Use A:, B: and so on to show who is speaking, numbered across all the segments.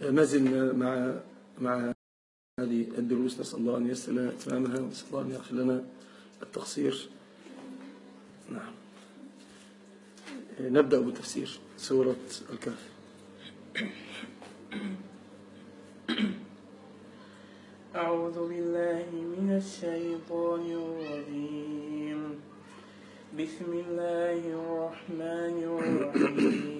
A: ما زلنا مع مع هذه الدروس. نسأل الله أن يسر لنا إتمامها ونسأل الله أن يغفر لنا التقصير. نعم. نبدأ بتفسير سورة الكهف.
B: أعوذ بالله من الشيطان الرجيم. بسم الله الرحمن الرحيم.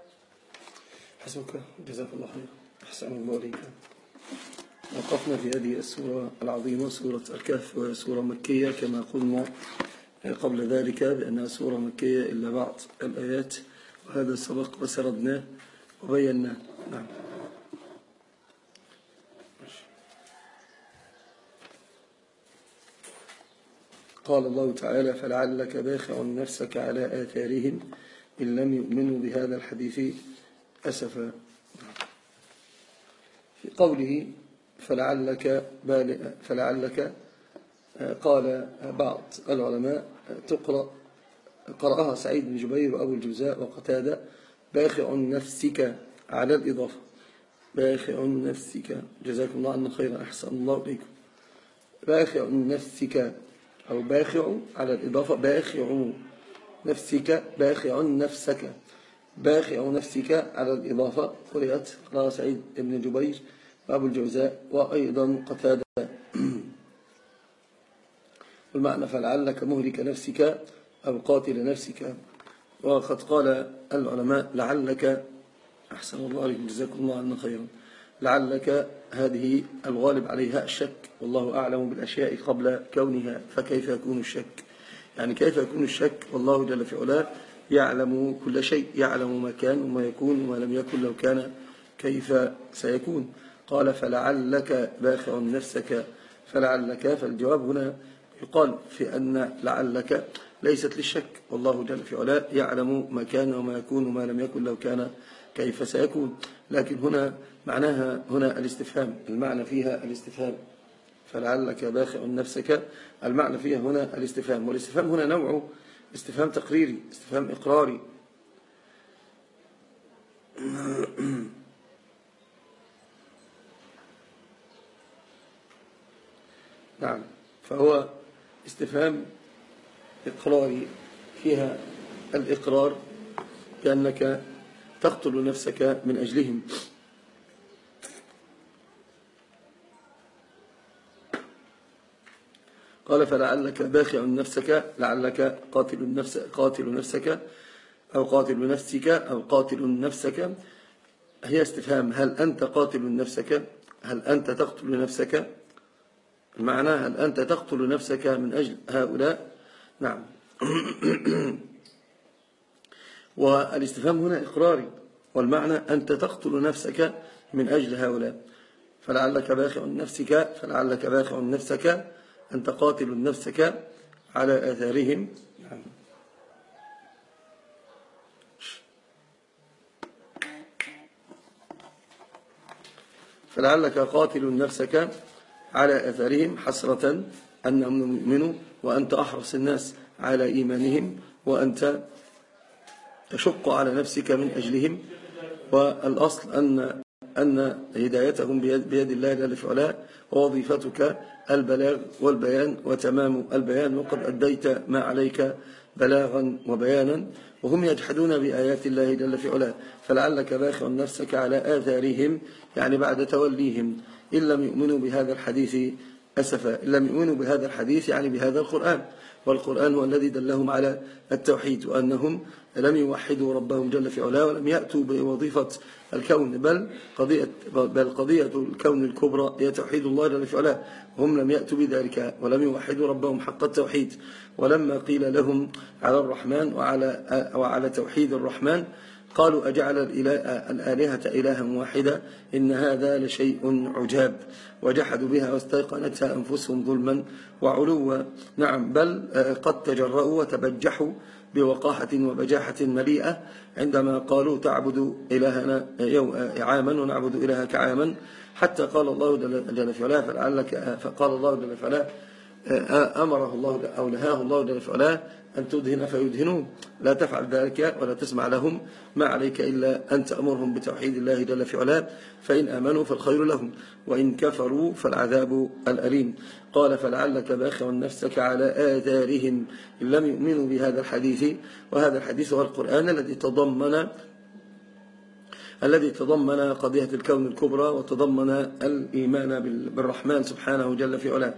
A: حسبك جزاك الله خير. أحسن الله عليك وقفنا في هذه السورة العظيمة سورة الكهف وهي سورة مكية كما قلنا قبل ذلك بأنها سورة مكية إلا بعض الآيات وهذا سبق وسردناه وبيناه. نعم. قال الله تعالى فلعلك باخع نفسك على آثارهم إن لم يؤمنوا بهذا الحديث أسفا في قوله فلعلك, فلعلك قال بعض العلماء تقرأ قرأها سعيد بن جبير وأبو الجوزاء وقتادة. باخع نفسك على الإضافة. باخع نفسك. جزاكم الله عنا خيرا أحسن الله إليكم. باخع نفسك أو باخع على الإضافة. باخع نفسك باخع نفسك. باخع نفسك على الإضافة قرأت قرأ سعيد بن جبير وأبو الجوزاء وأيضا قتادة. والمعنى فلعلك مهلك نفسك أو قاتل نفسك. وقد قال العلماء لعلك أحسن الله عليكم جزاكم الله عنا خيرا. لعلك هذه الغالب عليها الشك والله أعلم بالأشياء قبل كونها فكيف يكون الشك؟ يعني كيف يكون الشك؟ والله جل في علاه يعلم كل شيء يعلم ما كان وما يكون وما لم يكن لو كان كيف سيكون. قال فلعلك باخع نفسك. فلعلك فالجواب هنا يقال في أن لعلك ليست للشك. والله جل في علاه يعلم ما كان وما يكون وما لم يكن لو كان كيف سيكون. لكن هنا معناها هنا الاستفهام المعنى فيها الاستفهام. فلعلك باخع نفسك المعنى فيها هنا الاستفهام. والاستفهام هنا نوعه استفهام تقريري استفهام إقراري. نعم فهو استفهام إقراري فيها الإقرار بأنك تقتل نفسك من أجلهم. قال فلعلك باخع نفسك لعلك قاتل النفس قاتل نفسك أو قاتل نفسك أو قاتل نفسك. هي استفهام. هل أنت قاتل نفسك؟ هل أنت تقتل نفسك؟ المعنى هل أنت تقتل نفسك من أجل هؤلاء؟ نعم. والإستفهام هنا إقراري. والمعنى أنت تقتل نفسك من أجل هؤلاء. فلعلك باخع نفسك فلعلك باخع نفسك. أنت قاتل نفسك على آثارهم. فلعلك قاتل نفسك على أثرهم حسرة أنهم يؤمنوا وأنت أحرص الناس على إيمانهم وأنت تشق على نفسك من أجلهم. والأصل أن أن هدايتهم بيد الله جل في ووظيفتك البلاغ والبيان وتمام البيان وقد أديت ما عليك بلاغا وبيانا. وهم يجحدون بآيات الله جل في علاه فلعلك باخع نفسك على آثارهم يعني بعد توليهم. إن لم يؤمنوا بهذا الحديث أسفا إن لم يؤمنوا بهذا الحديث يعني بهذا القرآن. والقرآن هو الذي دلهم على التوحيد وأنهم لم يوحدوا ربهم جل في علاه ولم يأتوا بوظيفة الكون بل قضية, بل قضية الكون الكبرى هي توحيد الله جل في علاه. هم لم يأتوا بذلك ولم يوحدوا ربهم حق التوحيد. ولما قيل لهم على الرحمن وعلى, وعلى توحيد الرحمن قالوا أجعل الآلهة إلها واحدة إن هذا لشيء عجاب. وجحدوا بها واستيقنتها أنفسهم ظلما وعلوا. نعم بل قد تجرؤوا وتبجحوا بوقاحة وبجاحة مليئة عندما قالوا تعبد إلهنا عاما ونعبد إلهك عاما. حتى قال الله جل في علاه فقال الله جل في علاه أمره الله أو نهاه الله جل في علاه أن تدهن فيدهنون. لا تفعل ذلك ولا تسمع لهم. ما عليك إلا أن تأمرهم بتوحيد الله جل في علاه. فإن آمنوا فالخير لهم. وإن كفروا فالعذاب الأليم. قال فلعلك باخع نفسك على آثارهم. إن لم يؤمنوا بهذا الحديث. وهذا الحديث هو القرآن الذي تضمن الذي تضمن قضية الكون الكبرى وتضمن الإيمان بالرحمن سبحانه جل في علاه.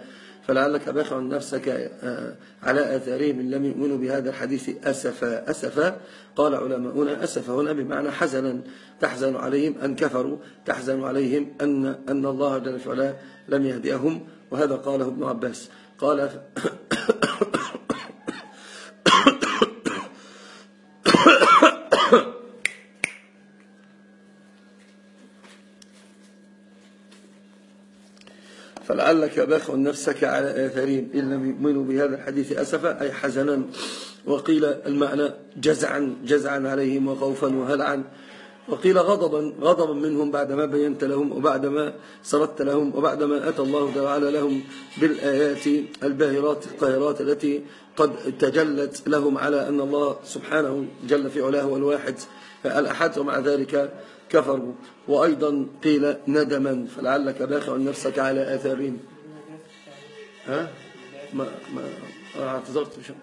A: فلعلك باخع نفسك آه، على آثارهم إن لم يؤمنوا بهذا الحديث أسفا أسفا. قال علماؤنا أسفا هنا بمعنى حزنا. تحزن عليهم أن كفروا تحزن عليهم أن, أن الله جل وعلا لم يهدئهم وهذا قاله ابن عباس. قال فلعلك باخع نفسك على آثارهم. إن لم يؤمنوا بهذا الحديث أسفا أي حزنا وقيل المعنى جزعا جزعا عليهم وخوفا وهلعا. وقيل غضبا غضبا منهم بعدما بينت لهم وبعدما سردت لهم وبعدما أتى الله تعالى لهم بالآيات الباهرات القاهرات التي قد تجلت لهم على أن الله سبحانه جل في علاه والواحد الأحد ومع ذلك كفروا. وأيضا قيل ندما فلعلك باخع نفسك على آثارهم. ها؟ ما ما اعتذرت بشيء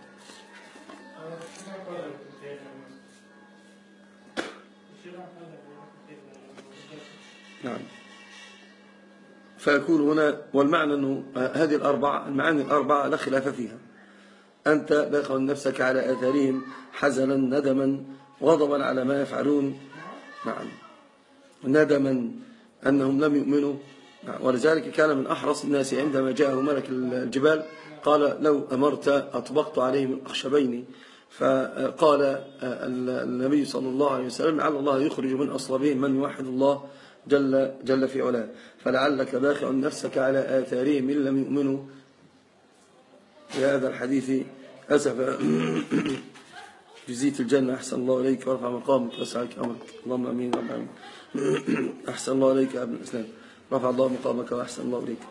A: نعم. فيكون هنا والمعنى أنه هذه الأربعة المعاني الأربعة لا خلاف فيها. أنت باخع نفسك على آثارهم حزنا ندما غضبا على ما يفعلون. نعم. ندما أنهم لم يؤمنوا. ولذلك كان من أحرص الناس عندما جاءه ملك الجبال قال لو أمرت أطبقت عليهم الأخشبين. فقال النبي صلى الله عليه وسلم لعل الله يخرج من أصلابهم من يوحد الله. جل, جل في علاه. فلعلك باخع نفسك على آثارهم إن لم يؤمنوا. بهذا الحديث أسفا جزيت الجنة. أحسن الله إليك. ورفع مقامك. وسعك أمرك اللهم أمين. رب العالمين. أحسن الله إليك يا ابن الإسلام. رفع الله مقامك. وأحسن الله إليك.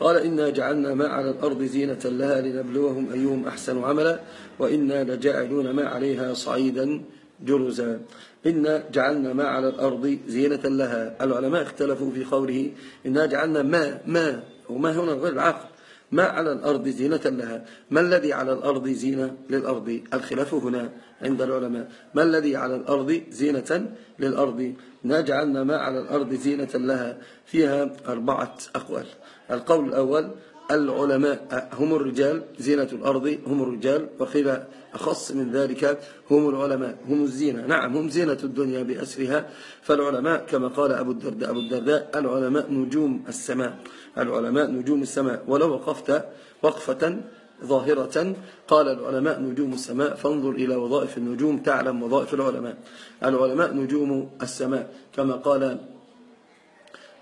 A: قال إنا جعلنا ما على الأرض زينة لها لنبلوهم أيهم أحسن عملا وإنا لجاعلون ما عليها صعيدا. جرزا. إنا جعلنا ما على الأرض زينة لها. العلماء اختلفوا في قوله إنا جعلنا ما ما وما هنا غير العقل. ما على الأرض زينة لها. ما الذي على الأرض زينة للأرض؟ الخلاف هنا عند العلماء. ما الذي على الأرض زينة للأرض؟ نجعلنا ما على الأرض زينة لها. فيها أربعة أقوال. القول الأول العلماء هم الرجال زينة الأرض هم الرجال وقيل أخص من ذلك هم العلماء هم الزينة. نعم هم زينة الدنيا بأسرها. فالعلماء كما قال أبو الدرداء, أبو الدرداء العلماء نجوم السماء العلماء نجوم السماء. ولو وقفت وقفة ظاهرة قال العلماء نجوم السماء فانظر إلى وظائف النجوم تعلم وظائف العلماء. العلماء نجوم السماء كما قال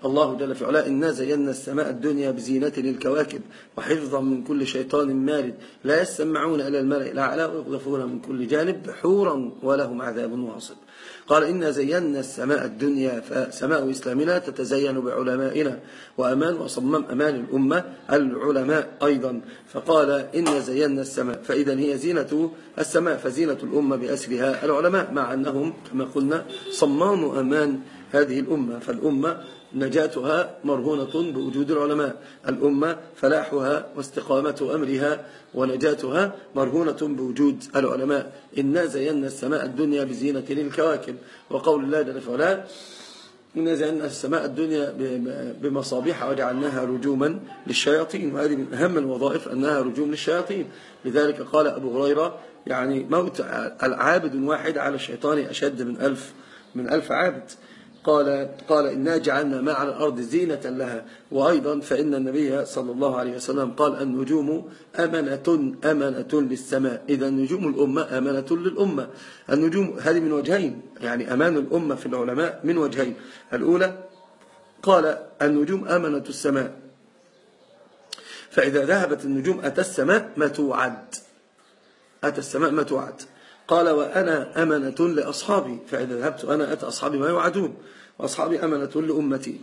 A: الله جل في علاه إنا زينا السماء الدنيا بزينة للكواكب وحفظا من كل شيطان مارد لا يسمعون إلى الملأ الأعلى ويقذفون من كل جانب حورا ولهم عذاب واصب. قال إنا زينا السماء الدنيا فسماء إسلامنا تتزين بعلمائنا وأمان وصمم أمان الأمة العلماء أيضا. فقال إنا زينا السماء فإذا هي زينة السماء فزينة الأمة بأسرها العلماء مع أنهم كما قلنا صمام أمان هذه الأمة. فالأمة نجاتها مرهونة بوجود العلماء. الأمة فلاحها واستقامة أمرها ونجاتها مرهونة بوجود العلماء. إنا زينا السماء الدنيا بزينة للكواكب. وقول الله جل وعلا إنا زينا السماء الدنيا بمصابيح وجعلناها رجوما للشياطين. وهذه من أهم الوظائف أنها رجوم للشياطين. لذلك قال أبو هريرة يعني موت العابد واحد على الشيطان أشد من ألف من ألف عابد. قال قال إنا جعلنا ما على الأرض زينة لها. وأيضا فإن النبي صلى الله عليه وسلم قال النجوم أمنة أمنة للسماء. إذا نجوم الأمة أمنة للأمة. النجوم هذه من وجهين يعني أمان الأمة في العلماء من وجهين. الأولى قال النجوم أمنة السماء. فإذا ذهبت النجوم أتى السماء ما توعد أتى السماء ما توعد قال وأنا أمنة لأصحابي فإذا ذهبت أنا أتى أصحابي ما يوعدون وأصحابي أمنة لأمتي.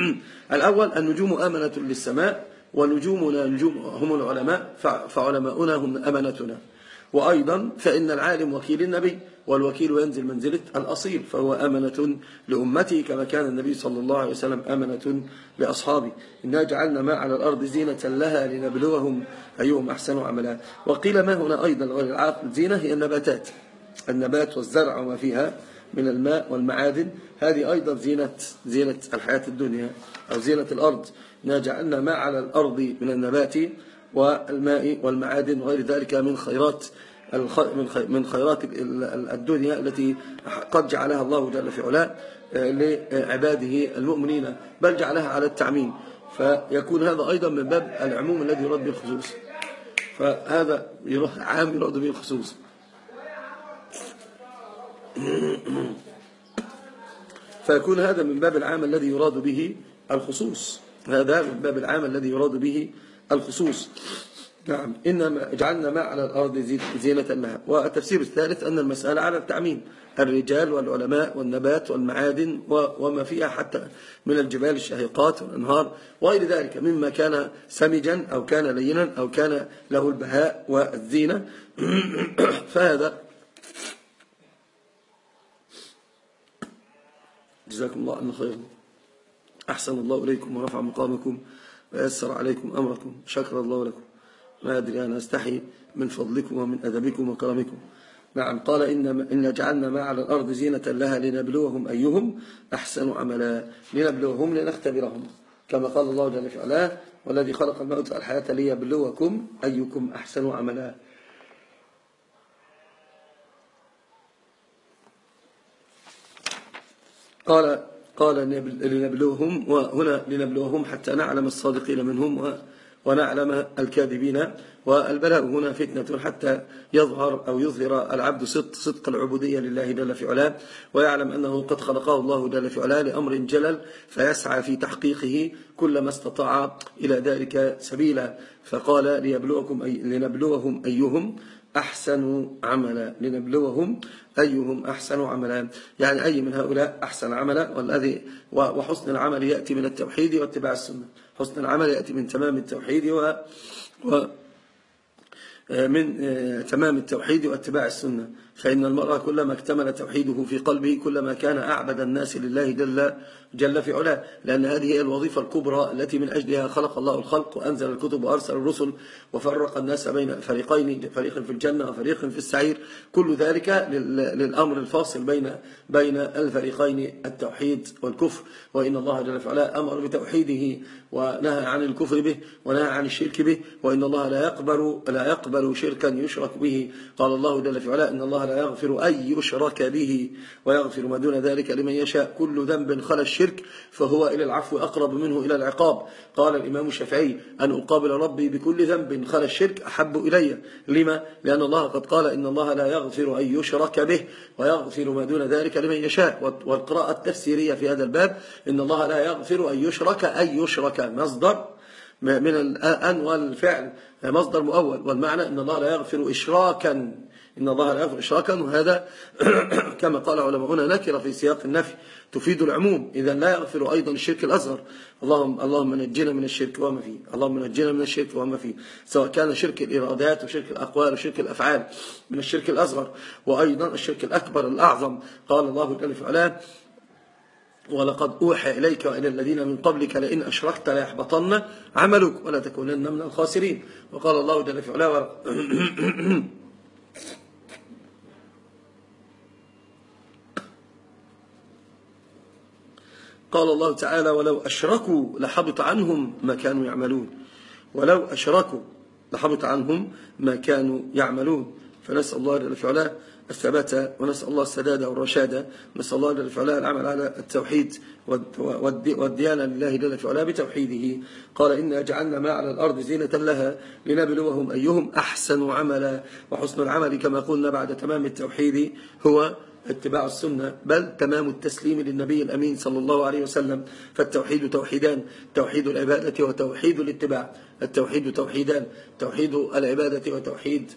A: الأول النجوم أمنة للسماء ونجومنا نجوم هم العلماء فعلماؤنا هم أمنتنا. وأيضا فإن العالم وكيل النبي والوكيل ينزل منزلة الأصيل فهو أمنة لأمتي كما كان النبي صلى الله عليه وسلم أمنة لأصحابي إنا جعلنا ما على الأرض زينة لها لنبلوهم أيهم أحسن عملا. وقيل ما هنا أيضا غير زينة هي النباتات. النبات والزرع وما فيها من الماء والمعادن هذه أيضا زينة, زينة الحياة الدنيا أو زينة الأرض. إنا جعلنا ما على الأرض من النبات والماء والمعادن وغير ذلك من خيرات من خيرات الدنيا التي قد جعلها الله جل في علاه آه، لعباده المؤمنين بل جعلها على التعميم. فيكون هذا أيضا من باب العموم الذي يراد به الخصوص. فهذا عام يراد به الخصوص. فيكون هذا من باب العام الذي يراد به الخصوص. هذا من باب العام الذي يراد به الخصوص. نعم إنما جعلنا ما على الأرض زينة لها. والتفسير الثالث أن المسألة على التعميم. الرجال والعلماء والنبات والمعادن وما فيها حتى من الجبال الشهيقات والأنهار وغير ذلك مما كان سمجا أو كان لينا أو كان له البهاء والزينة. فهذا جزاكم الله خيرا أحسن الله إليكم ورفع مقامكم. ويسر عليكم أمركم شكر الله لكم. ما أدري أنا أستحي من فضلكم ومن أدبكم وكرمكم. نعم قال إن, إن جعلنا ما على الأرض زينة لها لنبلوهم أيهم أحسن عملا. لنبلوهم لنختبرهم. كما قال الله جل وعلا والذي خلق الموت والحياة ليبلوكم أيكم أحسن عملا. قال قال لنبلوهم وهنا لنبلوهم حتى نعلم الصادقين منهم ونعلم الكاذبين. والبلاء هنا فتنة حتى يظهر أو يظهر العبد صدق, صدق العبودية لله جل في علاه. ويعلم أنه قد خلقه الله جل في علاه لأمر جلل فيسعى في تحقيقه كل ما استطاع إلى ذلك سبيلا. فقال ليبلوكم أي لنبلوهم أيهم أحسن عملا لنبلوهم. أيهم أحسن عملا؟ يعني أي من هؤلاء أحسن عملا؟ والذي وحسن العمل يأتي من التوحيد واتباع السنة. حسن العمل يأتي من تمام التوحيد و, و من آه، تمام التوحيد واتباع السنة. فإن المرأة كلما اكتمل توحيده في قلبه كلما كان أعبد الناس لله جل, جل في علاه. لأن هذه هي الوظيفة الكبرى التي من أجلها خلق الله الخلق وأنزل الكتب وأرسل الرسل وفرق الناس بين فريقين فريق في الجنة وفريق في السعير. كل ذلك للأمر الفاصل بين بين الفريقين التوحيد والكفر. وإن الله جل في علاه أمر بتوحيده ونهى عن الكفر به ونهى عن الشرك به. وإن الله لا يقبل لا يقبل شركا يشرك به. قال الله جل في علاه إن الله لا يغفر أن يشرك به ويغفر ما دون ذلك لمن يشاء. كل ذنب خلى الشرك فهو إلى العفو أقرب منه إلى العقاب. قال الإمام الشافعي أن أقابل ربي بكل ذنب خلى الشرك أحب إلي. لما؟ لأن الله قد قال إن الله لا يغفر أن يشرك به ويغفر ما دون ذلك لمن يشاء. والقراءة التفسيرية في هذا الباب إن الله لا يغفر أن يشرك أن يشرك مصدر من الأن والفعل مصدر مؤول. والمعنى إن الله لا يغفر إشراكا. إن الله لا يغفر إشراكا. وهذا كما قال علماؤنا نكر في سياق النفي. تفيد العموم. إذا لا يغفر أيضا الشرك الأصغر. اللهم اللهم نجنا من الشرك وما فيه. اللهم نجنا من الشرك وما فيه. سواء كان شرك الإرادات وشرك الأقوال وشرك الأفعال من الشرك الأصغر. وأيضا الشرك الأكبر الأعظم. قال الله جل ولقد أوحى إليك وإلى الذين من قبلك لئن أشركت ليحبطن عملك ولا تكونن من الخاسرين. وقال الله جل وعلا قال الله تعالى ولو أشركوا لحبط عنهم ما كانوا يعملون. ولو أشركوا لحبط عنهم ما كانوا يعملون. فنسأل الله جل وعلا الثبات ونسأل الله السداد والرشاد نسأل الله جل وعلا العمل على التوحيد والديانة لله جل وعلا بتوحيده. قال إنا جعلنا ما على الأرض زينة لها لنبلوهم أيهم أحسن عملا. وحسن العمل كما قلنا بعد تمام التوحيد هو اتباع السنة بل تمام التسليم للنبي الأمين صلى الله عليه وسلم. فالتوحيد توحيدان توحيد العبادة وتوحيد الاتباع. التوحيد توحيدان توحيد العبادة وتوحيد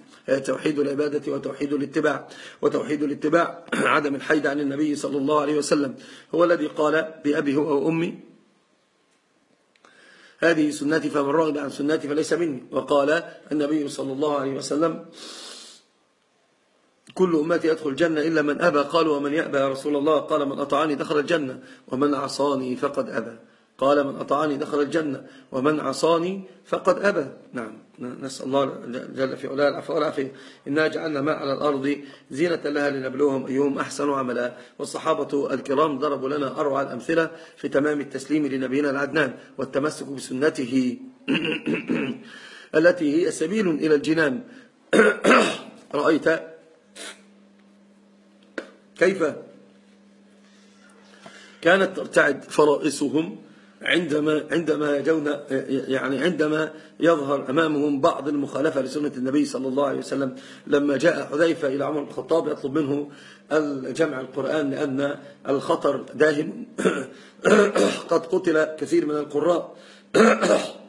A: توحيد العبادة وتوحيد الاتباع. وتوحيد الاتباع عدم الحيد عن النبي صلى الله عليه وسلم. هو الذي قال بأبي هو وأمي هذه سنتي فمن رغب عن سنتي فليس مني. وقال النبي صلى الله عليه وسلم كل أمتي يدخل الجنة إلا من أبى. قالوا ومن يأبى يا رسول الله؟ قال من أطعني دخل الجنة. ومن عصاني فقد أبى. قال من أطعني دخل الجنة. ومن عصاني فقد أبى. نعم. نسأل الله جل في علاه العفو والعافية. إنا جعلنا ما على الأرض زينة لها لنبلوهم أيهم أحسن عملا. والصحابة الكرام ضربوا لنا أروع الأمثلة في تمام التسليم لنبينا العدنان والتمسك بسنته التي هي سبيل إلى الجنان. رأيت كيف؟ كانت ترتعد فرائسهم عندما عندما يجون يعني عندما يظهر أمامهم بعض المخالفة لسنة النبي صلى الله عليه وسلم لما جاء حذيفة إلى عمر بن الخطاب يطلب منه الجمع القرآن لأن الخطر داهم. قد قتل كثير من القراء.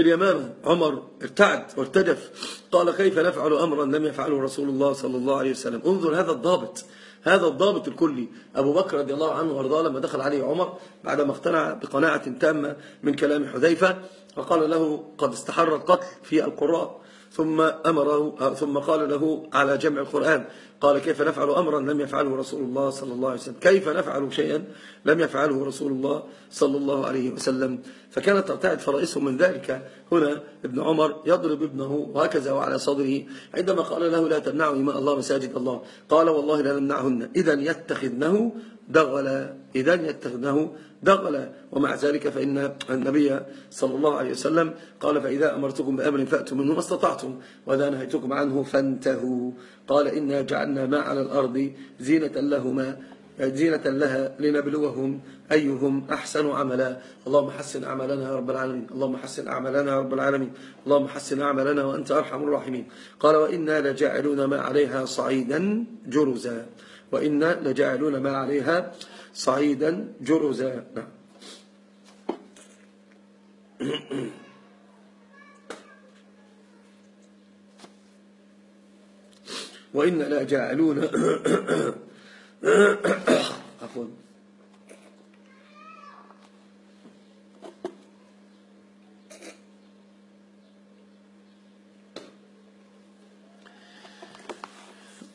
A: في اليمامة عمر ارتعد وارتجف قال كيف نفعل أمرا لم يفعله رسول الله صلى الله عليه وسلم؟ انظر هذا الضابط. هذا الضابط الكلي. أبو بكر رضي الله عنه وأرضاه لما دخل عليه عمر بعدما اقتنع بقناعة تامة من كلام حذيفة فقال له قد استحر القتل في القراء. ثم أمره ثم قال له على جمع القرآن قال كيف نفعل أمرا لم يفعله رسول الله صلى الله عليه وسلم؟ كيف نفعل شيئا لم يفعله رسول الله صلى الله عليه وسلم؟ فكانت ترتعد فرائسهم من ذلك هنا ابن عمر يضرب ابنه وهكذا وعلى صدره عندما قال له لا تمنعوا إماء الله مساجد الله قال والله لا نمنعهن إذا يتخذنه دغلا إذا يتخذنه دغلا ومع ذلك فإن النبي صلى الله عليه وسلم قال فإذا أمرتكم بأمر فأتوا منه ما استطعتم وإذا نهيتكم عنه فانتهوا. قال إنا جعلنا ما على الأرض زينة لهما زينة لها لنبلوهم أيهم أحسن عملا. اللهم حسن أعمالنا يا رب العالمين. اللهم حسن أعمالنا يا رب العالمين. اللهم حسن أعمالنا وأنت أرحم الراحمين. قال وإنا لجاعلون ما عليها صعيدا جرزا. وإنا لجاعلون ما عليها صعيدا جرزا. نعم. وإنا لجاعلون عفوا.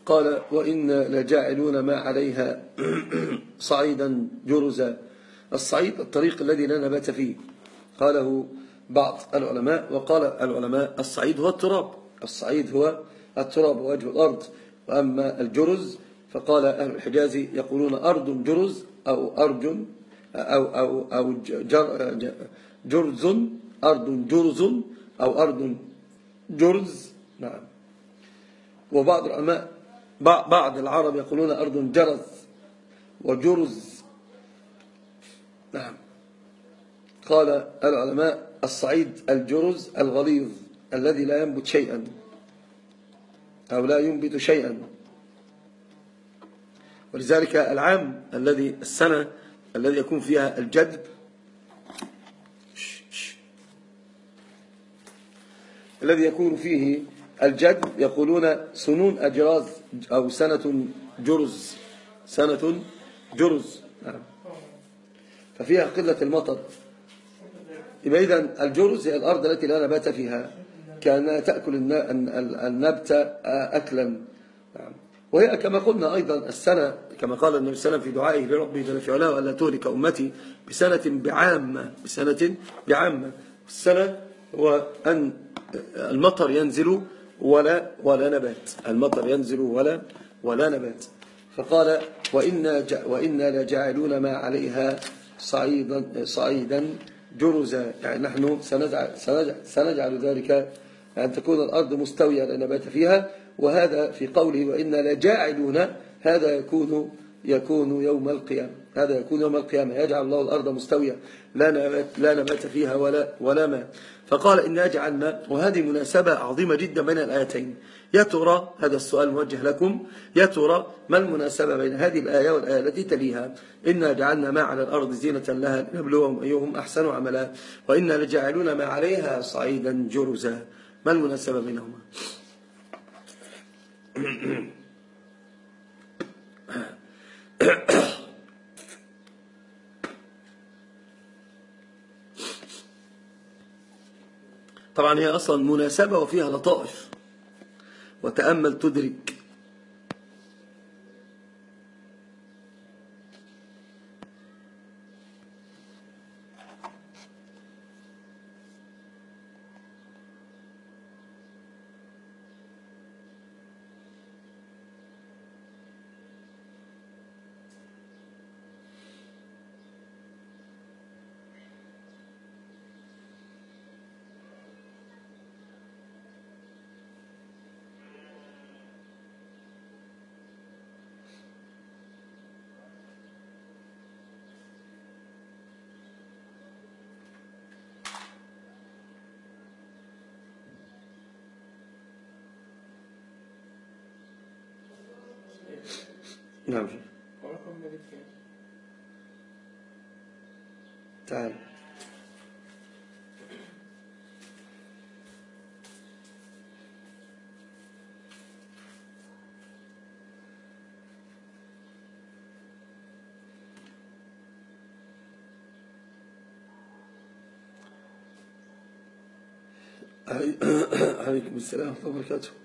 A: قال وإن لجاعلون ما عليها صعيدا جرزا. الصعيد الطريق الذي لا نبات فيه. قاله بعض العلماء وقال العلماء الصعيد هو التراب. الصعيد هو التراب وجه الأرض. وأما الجرز فقال أهل الحجاز يقولون أرض جرز أو أرج أو, أو, أو جر جرز أرض جرز أو أرض جرز. نعم. وبعض العلماء بعض العرب يقولون أرض جرز وجرز. نعم. قال العلماء الصعيد الجرز الغليظ الذي لا ينبت شيئا أو لا ينبت شيئا. ولذلك العام الذي السنة الذي يكون فيها الجدب. الذي يكون فيه الجدب يقولون سنون أجراز أو سنة جرز سنة جرز. نعم. ففيها قلة المطر. إذن الجرز هي الأرض التي لا نبات فيها. كأنها تأكل النبت أكلا. نعم. وهي كما قلنا أيضا السنة كما قال النبي صلى الله عليه وسلم في دعائه لربه جل في علاه ألا تهلك أمتي بسنة بعامة بسنة بعامة. السنة هو أن المطر ينزل ولا ولا نبات. المطر ينزل ولا ولا نبات. فقال وإنا وإنا لجاعلون ما عليها صعيدا صعيدا جرزا. يعني نحن سنجعل, سنجعل, سنجعل ذلك أن تكون الأرض مستوية لا نبات فيها. وهذا في قوله وإنا لجاعلون. هذا يكون يكون يوم القيامة. هذا يكون يوم القيامة. يجعل الله الأرض مستوية. لا نبات, لا فيها ولا, ولا ماء. فقال إنا جعلنا وهذه مناسبة عظيمة جدا بين الآيتين. يا ترى هذا السؤال موجه لكم. يا ترى ما المناسبة بين هذه الآية والآية التي تليها؟ إنا جعلنا ما على الأرض زينة لها لنبلوهم أيهم أحسن عملا. وإنا لجعلون ما عليها صعيدا جرزا. ما المناسبة بينهما؟ طبعا هي أصلا مناسبة وفيها لطائف. وتأمل تدرك نعم. تعال. عليكم السلام ورحمة الله وبركاته.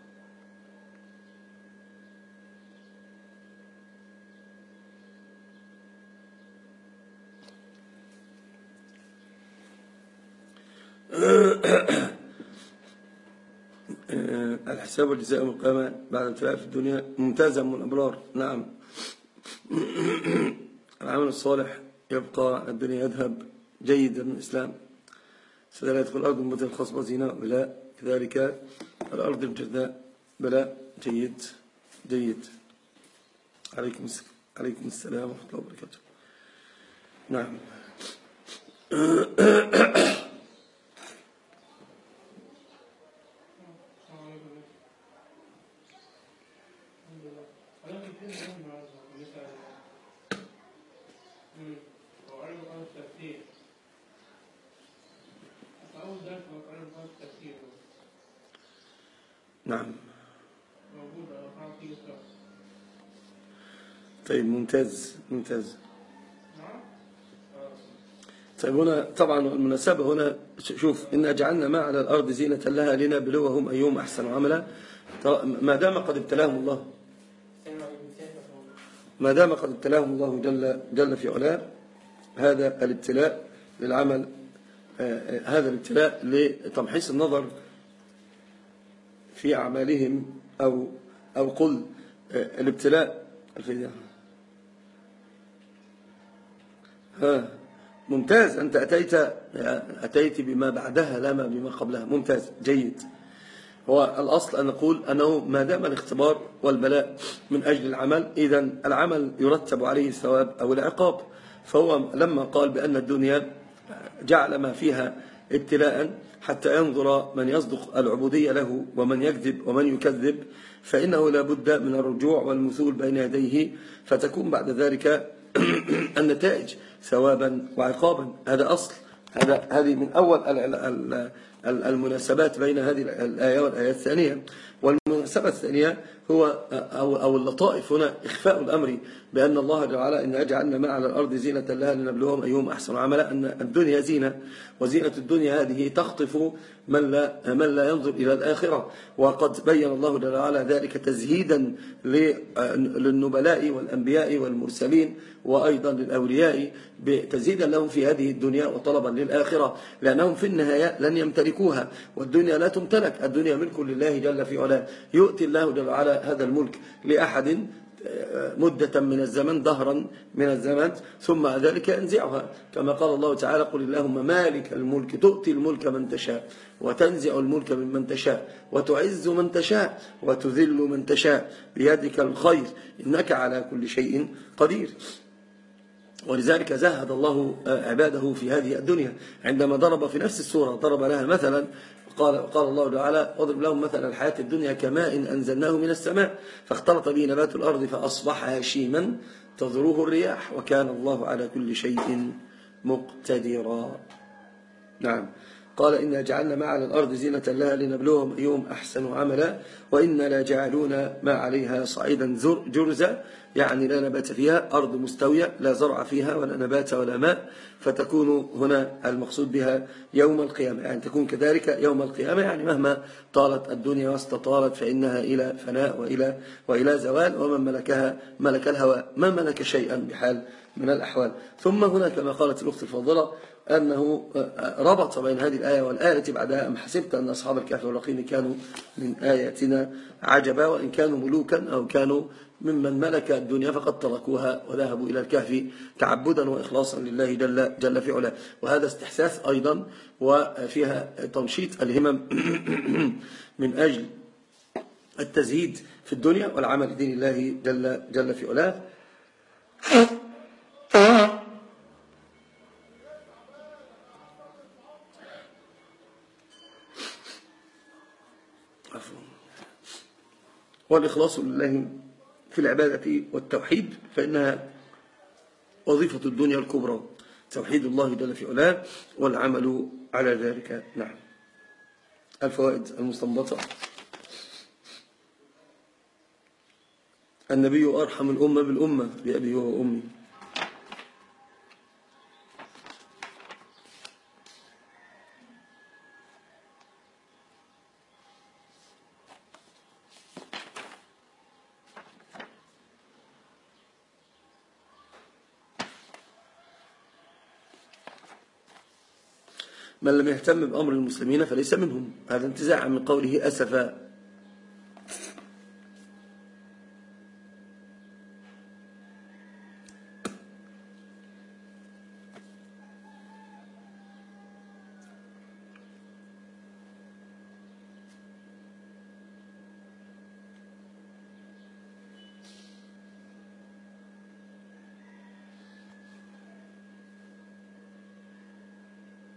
A: الحساب والجزاء والقيامة بعد انتهاء في الدنيا. ممتازا من الأبرار. نعم. العمل الصالح يبقى الدنيا يذهب. جيدا من الإسلام. سيدنا يدخل الأرض مثل الخصبة زينة بلا كذلك الأرض الجرداء بلا جيد. جيد. عليكم عليكم السلام ورحمة الله وبركاته. نعم طيب ممتاز ممتاز. طيب هنا طبعا المناسبة هنا شوف إن جعلنا ما على الأرض زينة لها لنبلوهم أيهم أحسن عملا. ما دام قد ابتلاهم الله. ما دام قد ابتلاهم الله جل, جل في علاه هذا الابتلاء للعمل آه، آه، هذا الابتلاء لتمحيص النظر في أعمالهم أو أو قل آه، الابتلاء. الفيديو ها ممتاز. أنت أتيت أتيت بما بعدها لا ما بما قبلها. ممتاز. جيد. هو الأصل أن نقول أنه ما دام الاختبار والبلاء من أجل العمل إذا العمل يرتب عليه الثواب أو العقاب. فهو لما قال بأن الدنيا جعل ما فيها ابتلاء حتى ينظر من يصدق العبودية له ومن يكذب ومن يكذب فإنه لا بد من الرجوع والمثول بين يديه فتكون بعد ذلك النتائج ثوابا وعقابا. هذا أصل. هذا هذه من أول المناسبات بين هذه الآية والآية الثانية. والمناسبة الثانية هو أو, أو اللطائف هنا إخفاء الأمر بأن الله جل وعلا إن أجعلنا ما على الأرض زينة لها لنبلوهم أيهم أحسن عملا أن الدنيا زينة وزينة الدنيا هذه تخطف من لا, من لا ينظر إلى الآخرة. وقد بين الله جل وعلا ذلك تزهيدا للنبلاء والأنبياء والمرسلين وأيضا للأولياء تزهيدا لهم في هذه الدنيا وطلبا للآخرة لأنهم في النهاية لن يمتلكوها. والدنيا لا تمتلك الدنيا ملك لله جل في علاه يؤتي الله جل وعلا هذا الملك لأحد مدة من الزمن دهرا من الزمن ثم ذلك ينزعها. كما قال الله تعالى قل اللهم مالك الملك تؤتي الملك من تشاء وتنزع الملك ممن تشاء وتعز من تشاء وتذل من تشاء بيدك الخير إنك على كل شيء قدير. ولذلك زهد الله عباده في هذه الدنيا. عندما ضرب في نفس السورة ضرب لها مثلا قال, قال الله تعالى واضرب لهم مثلا الحياة الدنيا كماء إن أنزلناه من السماء فاختلط به نبات الأرض فأصبح هشيما تذروه الرياح وكان الله على كل شيء مقتدرا. نعم. قال إنا جعلنا ما على الأرض زينة لها لنبلوهم أيهم أحسن عملا وإنا لا جعلون ما عليها صعيدا جرزا. يعني لا نبات فيها أرض مستوية لا زرع فيها ولا نبات ولا ماء فتكون هنا المقصود بها يوم القيامة. يعني تكون كذلك يوم القيامة يعني مهما طالت الدنيا واستطالت فإنها إلى فناء وإلى, وإلى زوال ومن ملكها ملك الهواء ما ملك شيئا بحال من الأحوال. ثم هنا كما قالت الأخت الفاضلة أنه ربط بين هذه الآية والآية التي بعدها. أم حسبت أن أصحاب الكهف والرقيم كانوا من آياتنا عجبا؟ وإن كانوا ملوكا أو كانوا ممن ملك الدنيا فقد تركوها وذهبوا إلى الكهف تعبدا وإخلاصا لله جل, جل في علاه. وهذا استحساس أيضا وفيها تنشيط الهمم من أجل التزهيد في الدنيا والعمل لدين الله جل, جل في علاه. والإخلاص لله في العبادة والتوحيد فإنها وظيفة الدنيا الكبرى. توحيد الله جل في علاه والعمل على ذلك. نعم. الفوائد المستنبطة. النبي أرحم الأمة بالأمة بأبي وأمي من لم يهتم بأمر المسلمين فليس منهم. هذا انتزاعا من قوله أسفا